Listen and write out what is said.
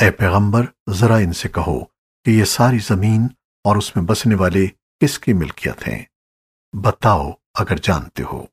اے پیغمبر، ذرا ان سے کہو کہ یہ ساری زمین اور اس میں بسنے والے کس کی ملکیت ہیں؟ بتاؤ اگر جانتے ہو۔